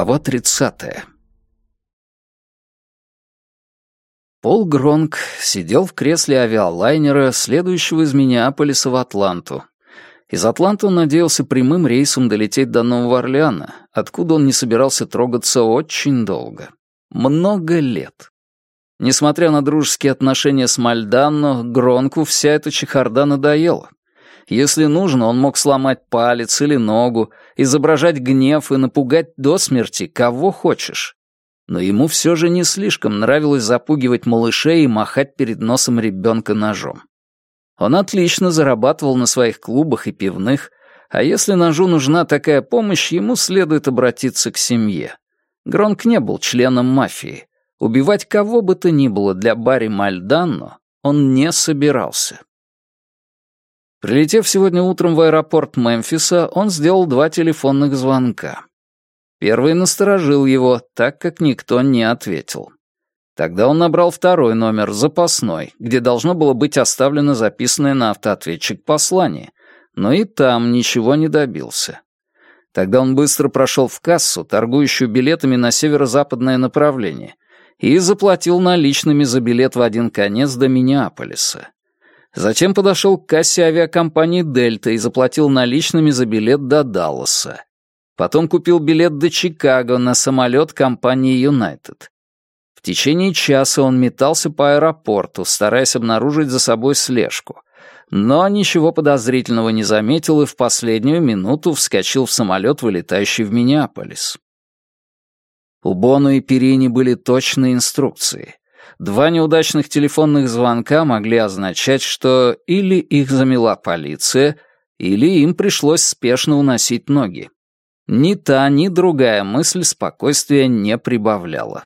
Глава 30. Пол Гронк сидел в кресле авиалайнера, следующего из Миннеаполиса в Атланту. Из Атланты он надеялся прямым рейсом долететь до Нового Орлеана, откуда он не собирался трогаться очень долго. Много лет. Несмотря на дружеские отношения с Мальданно, Гронку вся эта чехарда надоела. Если нужно, он мог сломать палец или ногу, изображать гнев и напугать до смерти кого хочешь. Но ему все же не слишком нравилось запугивать малышей и махать перед носом ребенка ножом. Он отлично зарабатывал на своих клубах и пивных, а если ножу нужна такая помощь, ему следует обратиться к семье. Гронк не был членом мафии. Убивать кого бы то ни было для Барри Мальданно он не собирался. Прилетев сегодня утром в аэропорт Мемфиса, он сделал два телефонных звонка. Первый насторожил его, так как никто не ответил. Тогда он набрал второй номер, запасной, где должно было быть оставлено записанное на автоответчик послание, но и там ничего не добился. Тогда он быстро прошел в кассу, торгующую билетами на северо-западное направление, и заплатил наличными за билет в один конец до Миннеаполиса. Затем подошел к кассе авиакомпании «Дельта» и заплатил наличными за билет до Далласа. Потом купил билет до Чикаго на самолет компании «Юнайтед». В течение часа он метался по аэропорту, стараясь обнаружить за собой слежку. Но ничего подозрительного не заметил и в последнюю минуту вскочил в самолет, вылетающий в Миннеаполис. У Бону и Перини были точные инструкции. Два неудачных телефонных звонка могли означать, что или их замела полиция, или им пришлось спешно уносить ноги. Ни та, ни другая мысль спокойствия не прибавляла.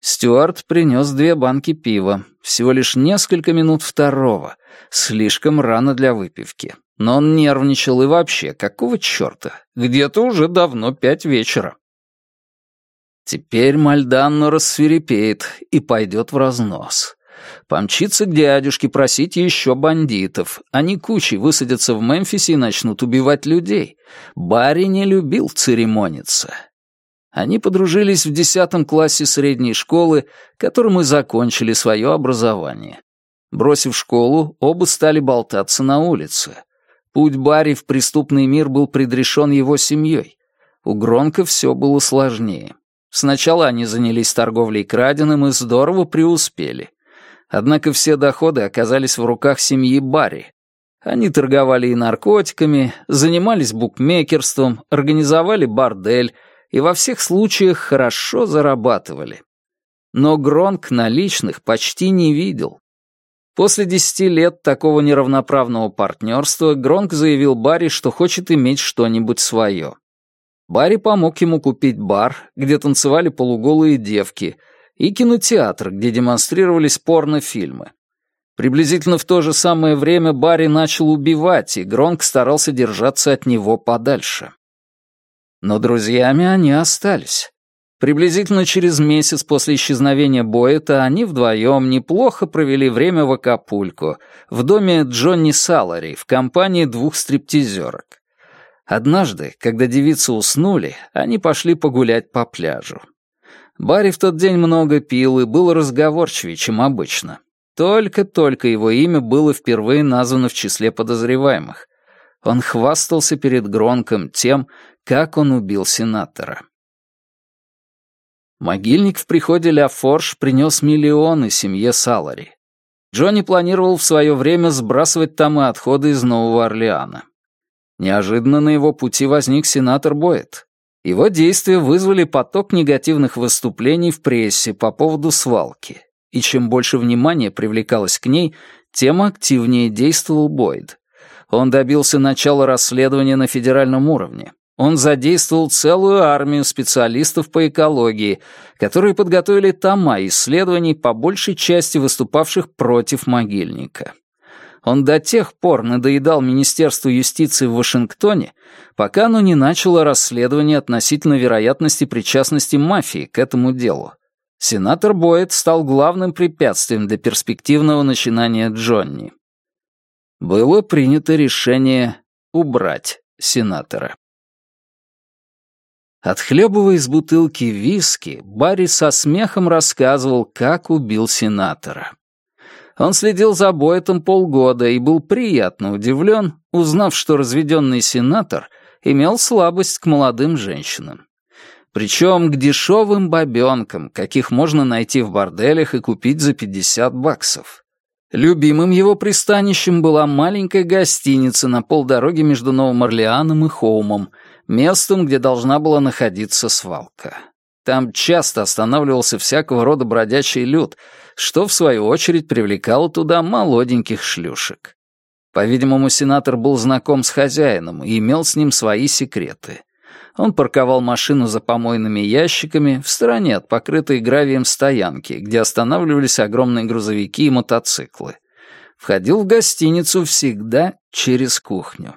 Стюарт принес две банки пива, всего лишь несколько минут второго, слишком рано для выпивки. Но он нервничал и вообще, какого черта? Где-то уже давно пять вечера. Теперь Мальданно рассверепеет и пойдет в разнос. Помчится к дядюшке просить еще бандитов. Они кучей высадятся в Мемфисе и начнут убивать людей. Барри не любил церемониться. Они подружились в десятом классе средней школы, которым и закончили свое образование. Бросив школу, оба стали болтаться на улице. Путь Барри в преступный мир был предрешен его семьей. У Гронка все было сложнее. Сначала они занялись торговлей краденым и здорово преуспели. Однако все доходы оказались в руках семьи Барри. Они торговали и наркотиками, занимались букмекерством, организовали бордель и во всех случаях хорошо зарабатывали. Но Гронк наличных почти не видел. После десяти лет такого неравноправного партнерства Гронк заявил Барри, что хочет иметь что-нибудь свое. Барри помог ему купить бар, где танцевали полуголые девки, и кинотеатр, где демонстрировались порнофильмы. Приблизительно в то же самое время Барри начал убивать, и Гронк старался держаться от него подальше. Но друзьями они остались. Приблизительно через месяц после исчезновения Боэта они вдвоем неплохо провели время в Акапулько, в доме Джонни Салари, в компании двух стриптизерок. Однажды, когда девицы уснули, они пошли погулять по пляжу. Барри в тот день много пил и был разговорчивее, чем обычно. Только-только его имя было впервые названо в числе подозреваемых. Он хвастался перед Гронком тем, как он убил сенатора. Могильник в приходе Ля Форш принес миллионы семье Салари. Джонни планировал в свое время сбрасывать там и отходы из Нового Орлеана. Неожиданно на его пути возник сенатор Боэт. Его действия вызвали поток негативных выступлений в прессе по поводу свалки. И чем больше внимания привлекалось к ней, тем активнее действовал Бойд. Он добился начала расследования на федеральном уровне. Он задействовал целую армию специалистов по экологии, которые подготовили тома исследований, по большей части выступавших против могильника. Он до тех пор надоедал Министерству юстиции в Вашингтоне, пока оно не начало расследование относительно вероятности причастности мафии к этому делу. Сенатор Бойд стал главным препятствием для перспективного начинания Джонни. Было принято решение убрать сенатора. Отхлебывая из бутылки виски, Барри со смехом рассказывал, как убил сенатора. Он следил за Боэтом полгода и был приятно удивлен, узнав, что разведенный сенатор имел слабость к молодым женщинам. Причем к дешевым бабенкам, каких можно найти в борделях и купить за 50 баксов. Любимым его пристанищем была маленькая гостиница на полдороги между Новым Орлеаном и Хоумом, местом, где должна была находиться свалка. Там часто останавливался всякого рода бродячий люд, что, в свою очередь, привлекало туда молоденьких шлюшек. По-видимому, сенатор был знаком с хозяином и имел с ним свои секреты. Он парковал машину за помойными ящиками в стороне от покрытой гравием стоянки, где останавливались огромные грузовики и мотоциклы. Входил в гостиницу всегда через кухню.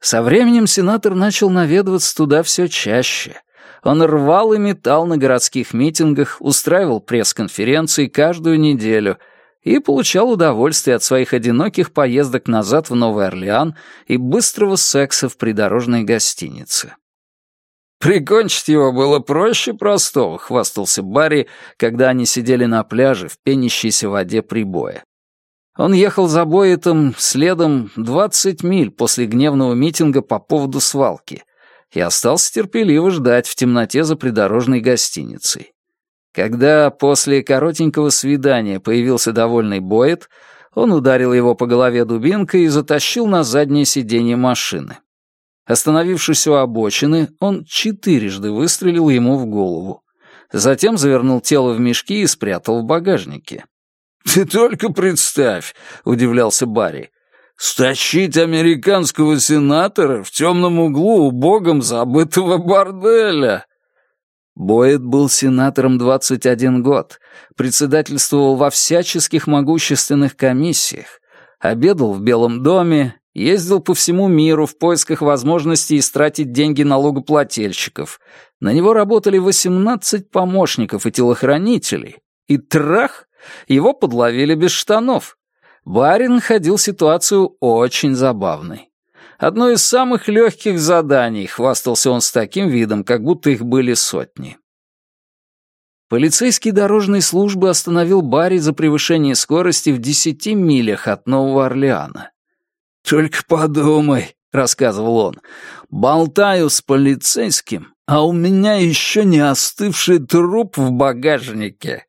Со временем сенатор начал наведываться туда все чаще. Он рвал и метал на городских митингах, устраивал пресс-конференции каждую неделю — и получал удовольствие от своих одиноких поездок назад в Новый Орлеан и быстрого секса в придорожной гостинице. «Прикончить его было проще простого», — хвастался Барри, когда они сидели на пляже в пенящейся воде прибоя. Он ехал за Боэтом следом 20 миль после гневного митинга по поводу свалки и остался терпеливо ждать в темноте за придорожной гостиницей. Когда после коротенького свидания появился довольный Боэт, он ударил его по голове дубинкой и затащил на заднее сиденье машины. Остановившись у обочины, он четырежды выстрелил ему в голову. Затем завернул тело в мешки и спрятал в багажнике. «Ты только представь», — удивлялся Барри, «стащить американского сенатора в темном углу у богом забытого борделя!» Боэт был сенатором 21 год, председательствовал во всяческих могущественных комиссиях, обедал в Белом доме, ездил по всему миру в поисках возможности истратить деньги налогоплательщиков. На него работали 18 помощников и телохранителей. И трах! Его подловили без штанов. Барин находил ситуацию очень забавной. Одно из самых легких заданий, хвастался он с таким видом, как будто их были сотни. Полицейский дорожной службы остановил Барри за превышение скорости в десяти милях от Нового Орлеана. «Только подумай», — рассказывал он, — «болтаю с полицейским, а у меня еще не остывший труп в багажнике».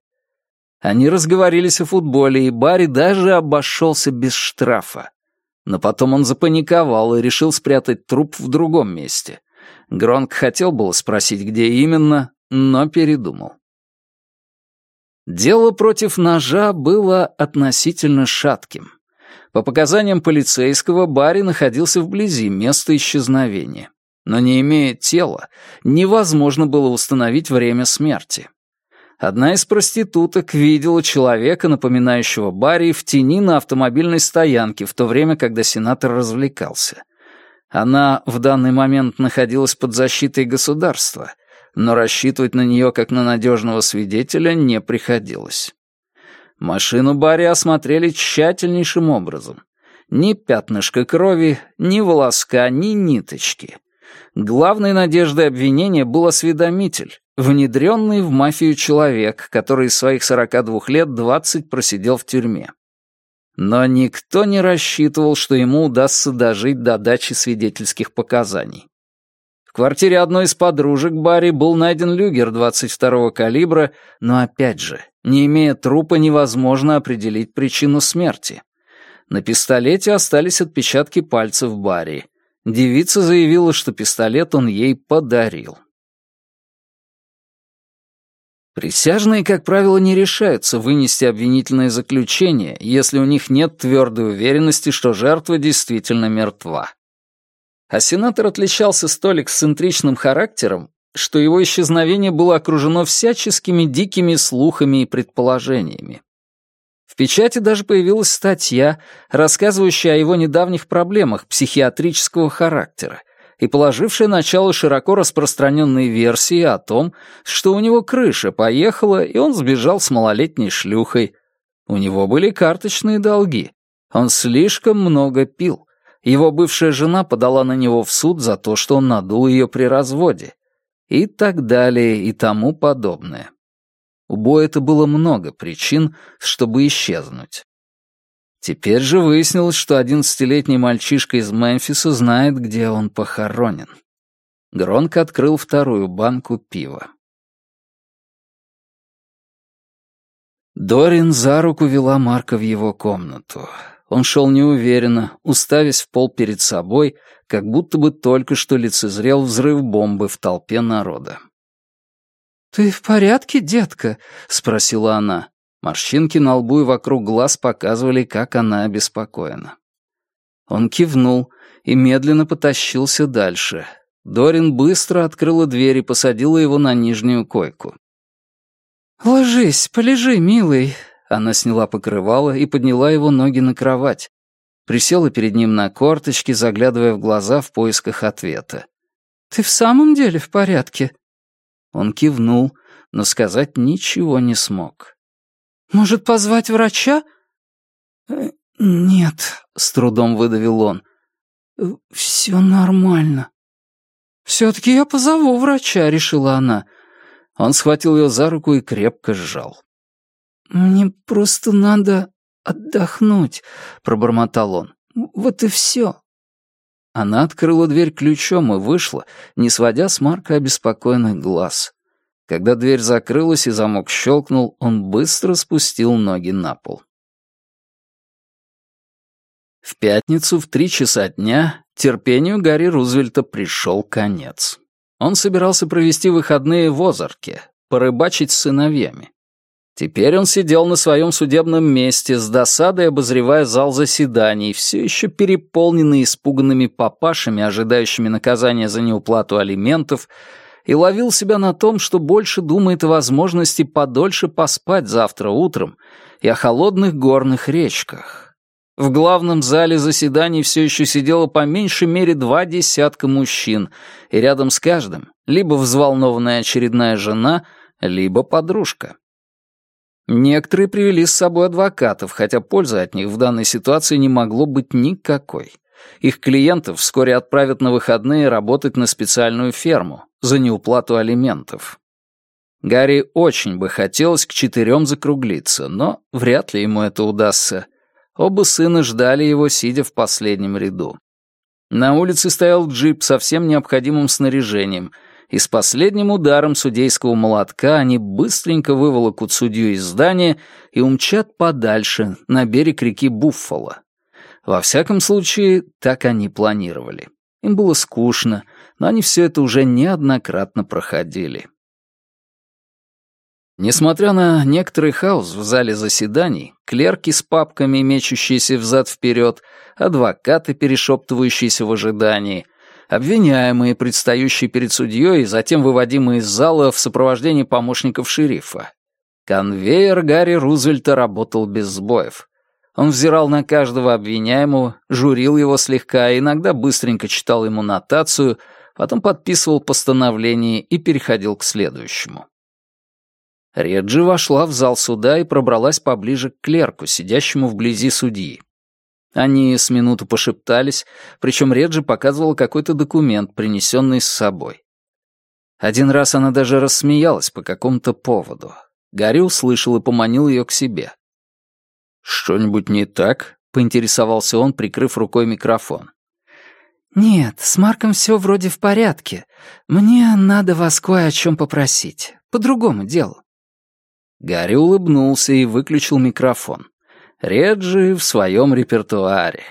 Они разговорились о футболе, и Барри даже обошелся без штрафа. Но потом он запаниковал и решил спрятать труп в другом месте. Гронк хотел было спросить, где именно, но передумал. Дело против ножа было относительно шатким. По показаниям полицейского, Барри находился вблизи места исчезновения. Но не имея тела, невозможно было установить время смерти. Одна из проституток видела человека, напоминающего Барри, в тени на автомобильной стоянке в то время, когда сенатор развлекался. Она в данный момент находилась под защитой государства, но рассчитывать на нее как на надежного свидетеля не приходилось. Машину Барри осмотрели тщательнейшим образом. Ни пятнышка крови, ни волоска, ни ниточки. Главной надеждой обвинения был осведомитель, внедренный в мафию человек, который из своих 42 лет 20 просидел в тюрьме. Но никто не рассчитывал, что ему удастся дожить до дачи свидетельских показаний. В квартире одной из подружек Барри был найден люгер 22-го калибра, но опять же, не имея трупа, невозможно определить причину смерти. На пистолете остались отпечатки пальцев Барри. Девица заявила, что пистолет он ей подарил. Присяжные, как правило, не решаются вынести обвинительное заключение, если у них нет твердой уверенности, что жертва действительно мертва. А сенатор отличался столь эксцентричным характером, что его исчезновение было окружено всяческими дикими слухами и предположениями. В печати даже появилась статья, рассказывающая о его недавних проблемах психиатрического характера, и положившая начало широко распространенной версии о том, что у него крыша поехала, и он сбежал с малолетней шлюхой. У него были карточные долги. Он слишком много пил. Его бывшая жена подала на него в суд за то, что он надул ее при разводе. И так далее, и тому подобное. У Боэта было много причин, чтобы исчезнуть. Теперь же выяснилось, что одиннадцатилетний мальчишка из Мемфиса знает, где он похоронен. Гронк открыл вторую банку пива. Дорин за руку вела Марка в его комнату. Он шел неуверенно, уставясь в пол перед собой, как будто бы только что лицезрел взрыв бомбы в толпе народа. «Ты в порядке, детка?» — спросила она. Морщинки на лбу и вокруг глаз показывали, как она обеспокоена. Он кивнул и медленно потащился дальше. Дорин быстро открыла дверь и посадила его на нижнюю койку. «Ложись, полежи, милый». Она сняла покрывало и подняла его ноги на кровать. Присела перед ним на корточки, заглядывая в глаза в поисках ответа. «Ты в самом деле в порядке?» Он кивнул, но сказать ничего не смог. «Может, позвать врача?» «Э, «Нет», — с трудом выдавил он. «Э, «Все нормально». «Все-таки я позову врача», — решила она. Он схватил ее за руку и крепко сжал. «Мне просто надо отдохнуть», — пробормотал он. «Вот и все». Она открыла дверь ключом и вышла, не сводя с Марка обеспокоенных глаз. Когда дверь закрылась и замок щелкнул, он быстро спустил ноги на пол. В пятницу в три часа дня терпению Гарри Рузвельта пришел конец. Он собирался провести выходные в Озарке, порыбачить с сыновьями. Теперь он сидел на своем судебном месте, с досадой обозревая зал заседаний, все еще переполненный испуганными папашами, ожидающими наказания за неуплату алиментов, и ловил себя на том, что больше думает о возможности подольше поспать завтра утром и о холодных горных речках. В главном зале заседаний все еще сидело по меньшей мере два десятка мужчин, и рядом с каждым либо взволнованная очередная жена, либо подружка. Некоторые привели с собой адвокатов, хотя пользы от них в данной ситуации не могло быть никакой. Их клиентов вскоре отправят на выходные работать на специальную ферму за неуплату алиментов. Гарри очень бы хотелось к четырем закруглиться, но вряд ли ему это удастся. Оба сына ждали его, сидя в последнем ряду. На улице стоял джип со всем необходимым снаряжением, и с последним ударом судейского молотка они быстренько выволокут судью из здания и умчат подальше, на берег реки Буффало. Во всяком случае, так они планировали. Им было скучно, но они все это уже неоднократно проходили. Несмотря на некоторый хаос в зале заседаний, клерки с папками, мечущиеся взад-вперед, адвокаты, перешептывающиеся в ожидании, обвиняемые, предстающие перед судьей затем выводимые из зала в сопровождении помощников шерифа. Конвейер Гарри Рузвельта работал без сбоев. Он взирал на каждого обвиняемого, журил его слегка, иногда быстренько читал ему нотацию, потом подписывал постановление и переходил к следующему. Реджи вошла в зал суда и пробралась поближе к клерку, сидящему вблизи судьи. Они с минуту пошептались, причем Реджи показывала какой-то документ, принесенный с собой. Один раз она даже рассмеялась по какому-то поводу. Гарри услышал и поманил ее к себе. «Что-нибудь не так?» — поинтересовался он, прикрыв рукой микрофон. «Нет, с Марком все вроде в порядке. Мне надо вас кое о чем попросить. По другому делу». Гарри улыбнулся и выключил микрофон. Реджи в своем репертуаре.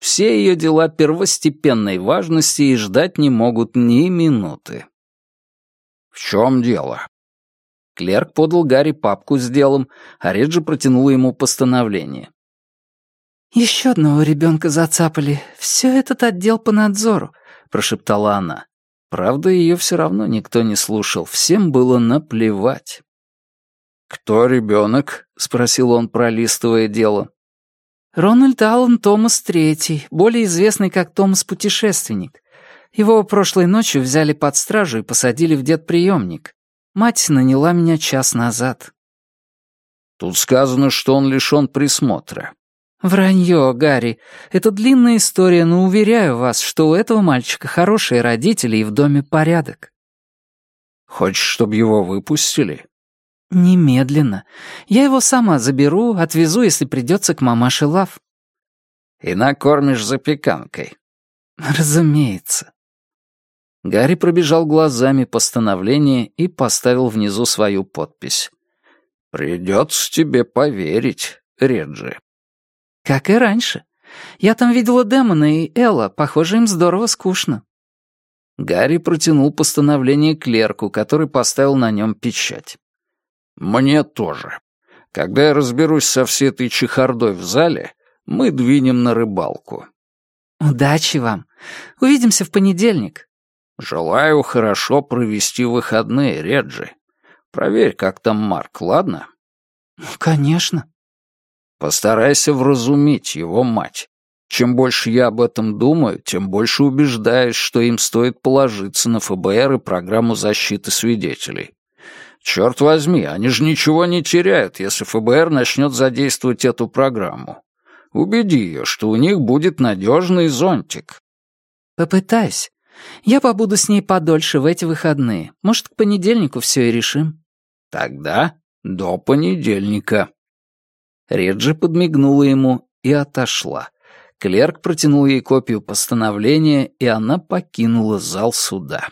Все ее дела первостепенной важности и ждать не могут ни минуты. «В чем дело?» Клерк подал Гарри папку с делом, а Реджи протянула ему постановление. «Еще одного ребенка зацапали. Все этот отдел по надзору», — прошептала она. Правда, ее все равно никто не слушал, всем было наплевать. «Кто ребенок?» — спросил он, пролистывая дело. «Рональд Аллен Томас Третий, более известный как Томас-путешественник. Его прошлой ночью взяли под стражу и посадили в детприемник. Мать наняла меня час назад». Тут сказано, что он лишён присмотра. «Вранье, Гарри. Это длинная история, но уверяю вас, что у этого мальчика хорошие родители и в доме порядок». «Хочешь, чтобы его выпустили?» «Немедленно. Я его сама заберу, отвезу, если придется к мамаше Лав». «И накормишь запеканкой». «Разумеется». Гарри пробежал глазами постановление и поставил внизу свою подпись. «Придется тебе поверить, Реджи». «Как и раньше. Я там видела Демона и Элла, похоже, им здорово скучно». Гарри протянул постановление клерку, который поставил на нем печать. «Мне тоже. Когда я разберусь со всей этой чехардой в зале, мы двинем на рыбалку». «Удачи вам. Увидимся в понедельник». «Желаю хорошо провести выходные, Реджи. Проверь, как там Марк, ладно?» «Конечно». Постарайся вразумить его мать. Чем больше я об этом думаю, тем больше убеждаюсь, что им стоит положиться на ФБР и программу защиты свидетелей. Черт возьми, они же ничего не теряют, если ФБР начнет задействовать эту программу. Убеди ее, что у них будет надежный зонтик. Попытайся. Я побуду с ней подольше в эти выходные. Может, к понедельнику все и решим. Тогда до понедельника. Реджи подмигнула ему и отошла. Клерк протянул ей копию постановления, и она покинула зал суда.